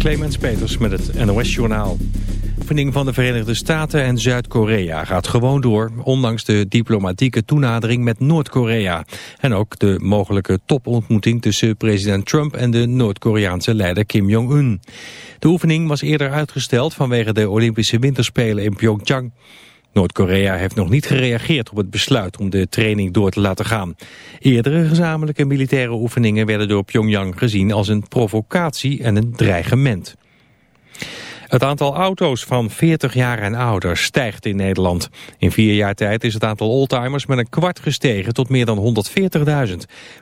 Clemens Peters met het NOS-journaal. De oefening van de Verenigde Staten en Zuid-Korea gaat gewoon door... ondanks de diplomatieke toenadering met Noord-Korea. En ook de mogelijke topontmoeting tussen president Trump... en de Noord-Koreaanse leider Kim Jong-un. De oefening was eerder uitgesteld vanwege de Olympische Winterspelen in Pyeongchang... Noord-Korea heeft nog niet gereageerd op het besluit om de training door te laten gaan. Eerdere gezamenlijke militaire oefeningen werden door Pyongyang gezien als een provocatie en een dreigement. Het aantal auto's van 40 jaar en ouder stijgt in Nederland. In vier jaar tijd is het aantal oldtimers met een kwart gestegen tot meer dan 140.000,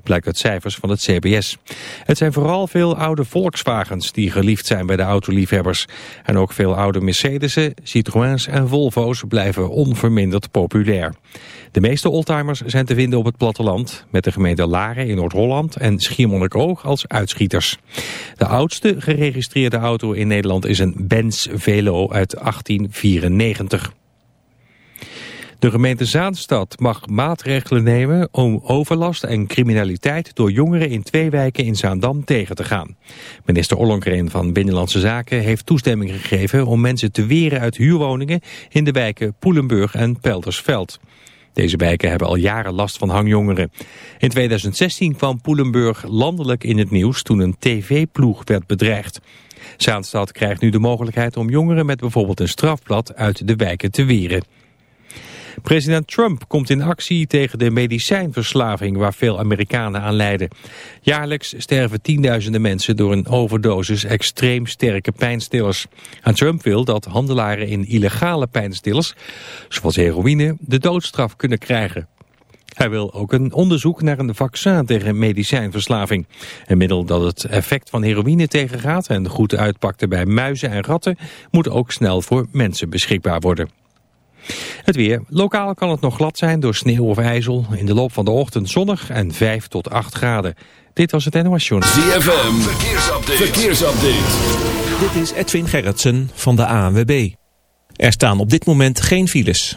blijkt uit cijfers van het CBS. Het zijn vooral veel oude Volkswagens die geliefd zijn bij de autoliefhebbers. En ook veel oude Mercedes'en, Citroëns en Volvo's blijven onverminderd populair. De meeste oldtimers zijn te vinden op het platteland, met de gemeente Laren in Noord-Holland en Schiermonnikoog als uitschieters. De oudste geregistreerde auto in Nederland is een Benz Velo uit 1894. De gemeente Zaanstad mag maatregelen nemen om overlast en criminaliteit door jongeren in twee wijken in Zaandam tegen te gaan. Minister Ollongren van Binnenlandse Zaken heeft toestemming gegeven om mensen te weren uit huurwoningen in de wijken Poelenburg en Peldersveld. Deze wijken hebben al jaren last van hangjongeren. In 2016 kwam Poelenburg landelijk in het nieuws toen een tv-ploeg werd bedreigd. Zaanstad krijgt nu de mogelijkheid om jongeren met bijvoorbeeld een strafblad uit de wijken te weren. President Trump komt in actie tegen de medicijnverslaving waar veel Amerikanen aan lijden. Jaarlijks sterven tienduizenden mensen door een overdosis extreem sterke pijnstillers. En Trump wil dat handelaren in illegale pijnstillers, zoals heroïne, de doodstraf kunnen krijgen. Hij wil ook een onderzoek naar een vaccin tegen medicijnverslaving. Een middel dat het effect van heroïne tegengaat en goed uitpakte bij muizen en ratten... moet ook snel voor mensen beschikbaar worden. Het weer. Lokaal kan het nog glad zijn door sneeuw of ijzel. In de loop van de ochtend zonnig en 5 tot 8 graden. Dit was het NOS Journal. ZFM. Verkeersupdate. Verkeersupdate. Dit is Edwin Gerritsen van de ANWB. Er staan op dit moment geen files.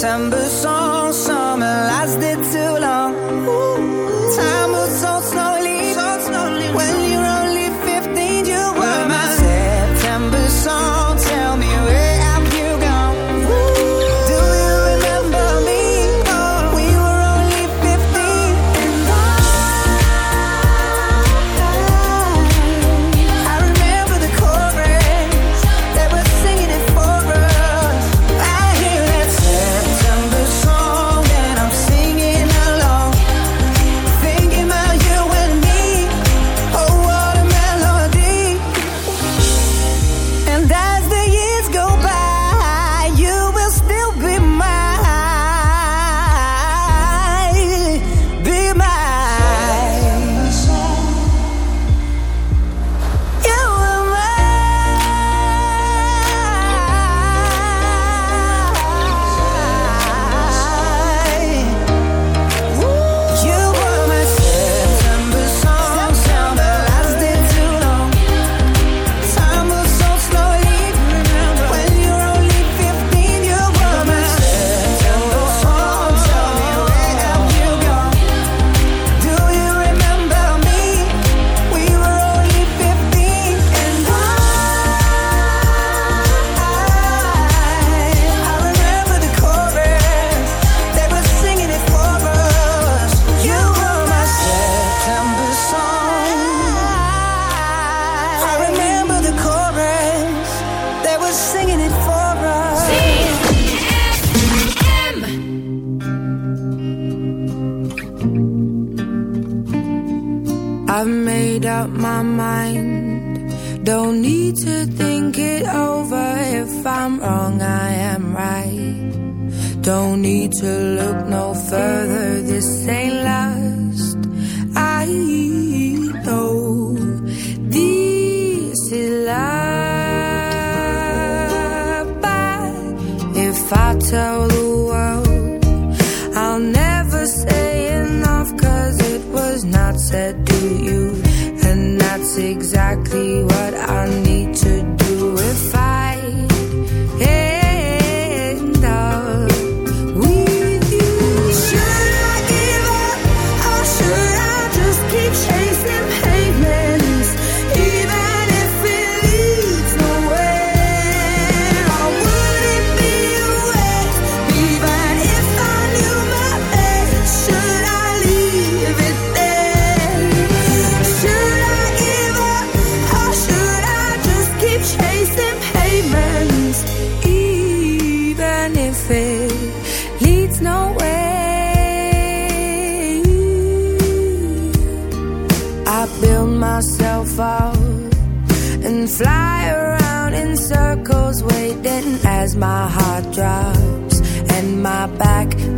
September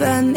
even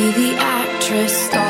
Be the actress starring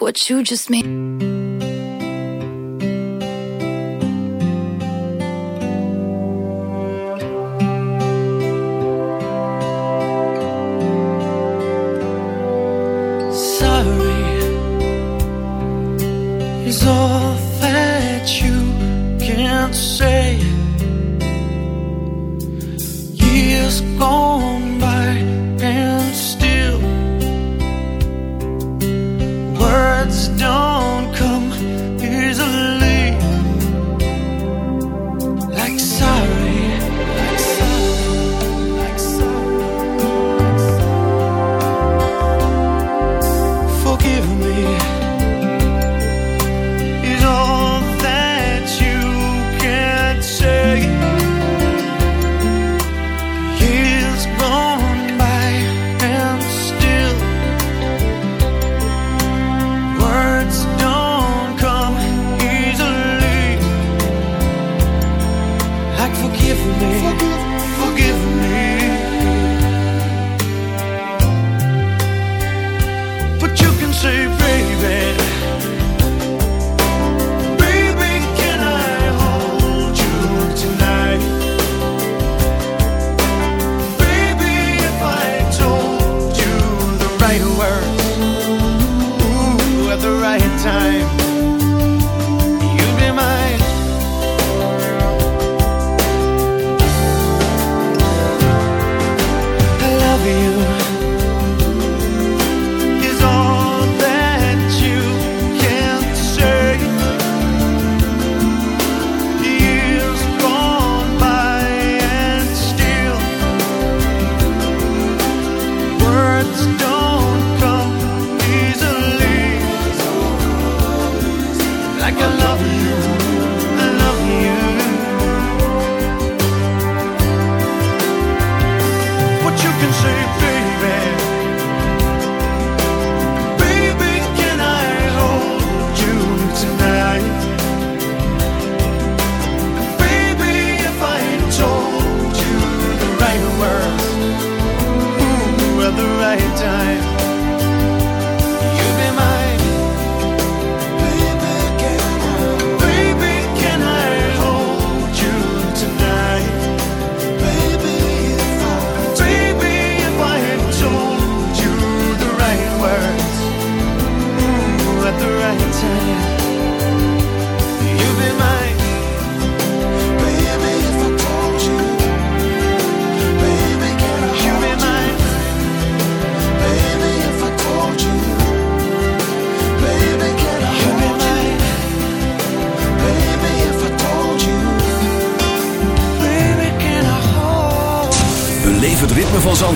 What you just made. Sorry is all that you can say.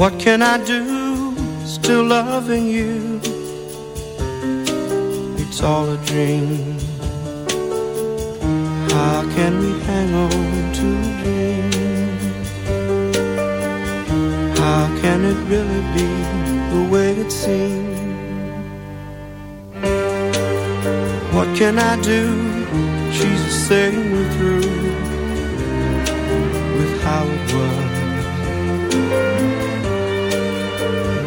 What can I do? Still loving you. It's all a dream. How can we hang on to a dream? How can it really be the way it seems? What can I do? She's saying we're through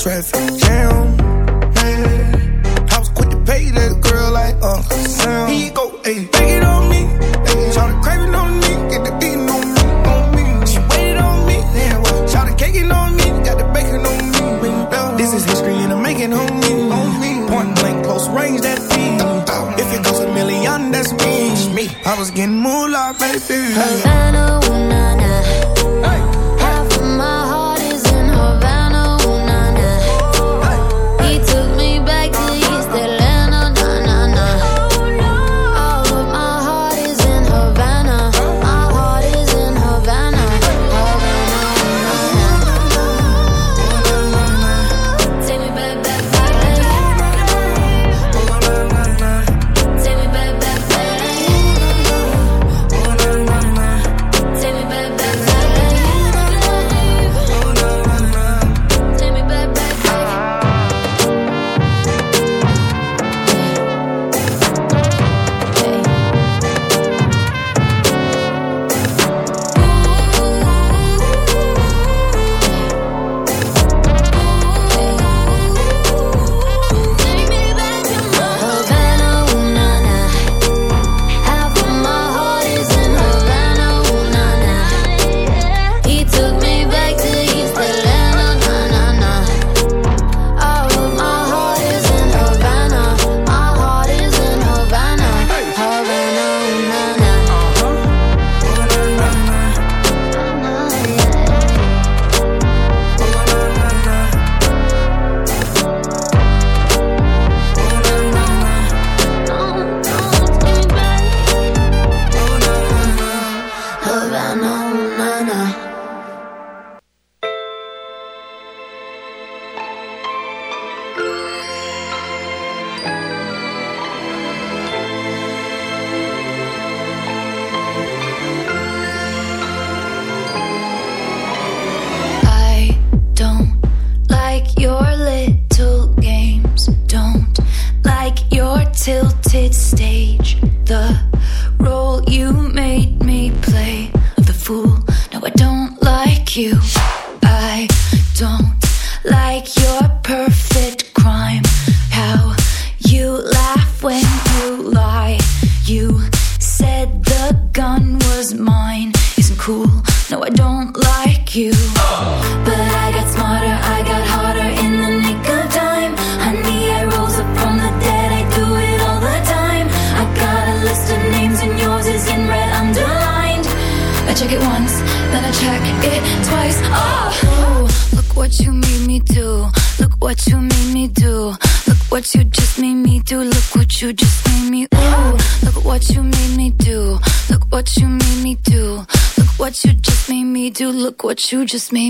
traffic jam. Yeah. I was quick to pay that girl like Uncle Sam. He go, hey, take it on me. Hey, try to crave on me. Get the beating on me, on me. She waited on me. Yeah, well, try on me. Got the bacon on me. This is history and I'm making on me. On me. Point blank, close range, that feed. If it goes a million, that's me. me. I was getting moolah, baby. Hey. you just made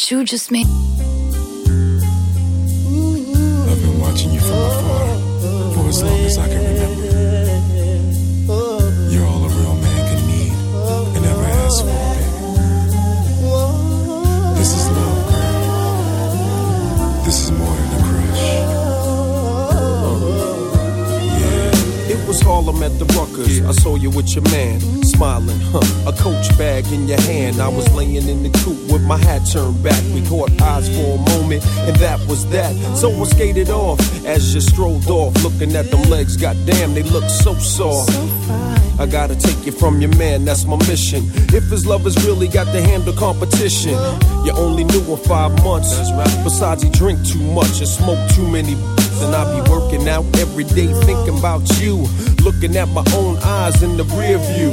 What you just made. I've been watching you from afar for as long as I can remember. You're all a real man can need and ever ask for, baby. This is love, girl. This is more than a crush Yeah. It was Harlem at the Ruckers. I saw you with your man, smiling, huh? A coach bag in your hand. I was laying in the coop with my hat turned back. We caught eyes for a moment, and that was that. So I skated off as you strolled off, looking at them legs. Goddamn, they look so soft. I gotta take you from your man, that's my mission. If his love has really got to handle competition, you only knew him five months. Besides, he drink too much and smoke too many. And I be working out every day thinking about you. Looking at my own eyes in the rear view.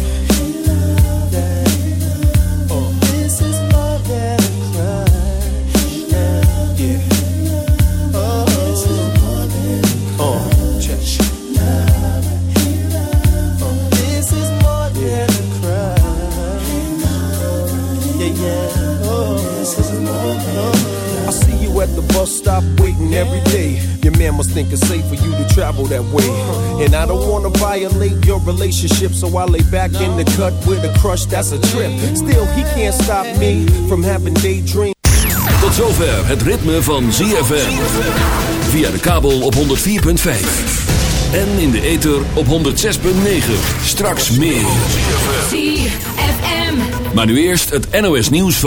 Must think it's safe for you to travel that way. And I don't wanna violate your relationship, so I lay back in the cut with a crush that's a trip. Still, he can't stop me from having daydreams. Tot zover het ritme van ZFM. Via de kabel op 104.5. En in de ether op 106.9. Straks meer. ZFM. Maar nu eerst het NOS nieuws van...